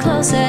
closer.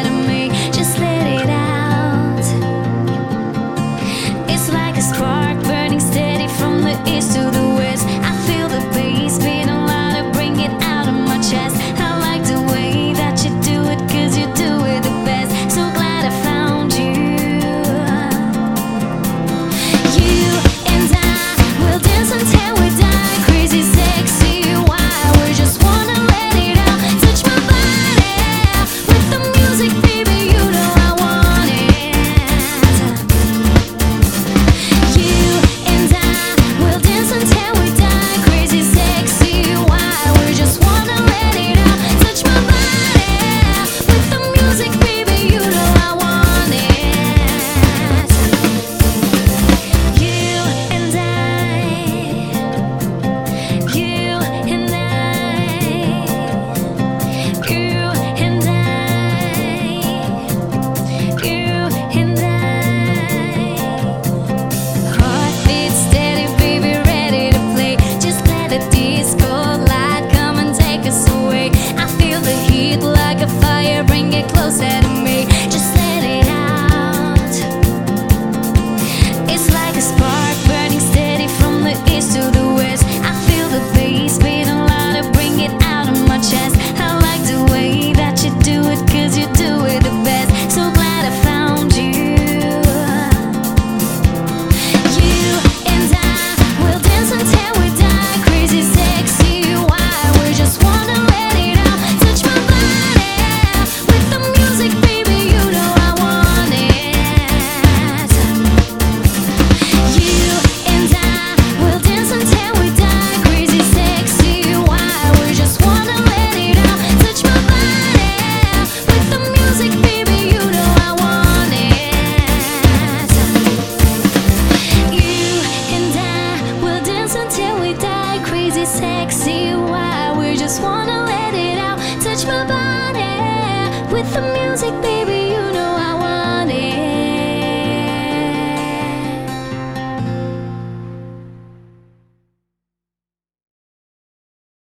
just wanna let it out. Touch my body with the music, baby.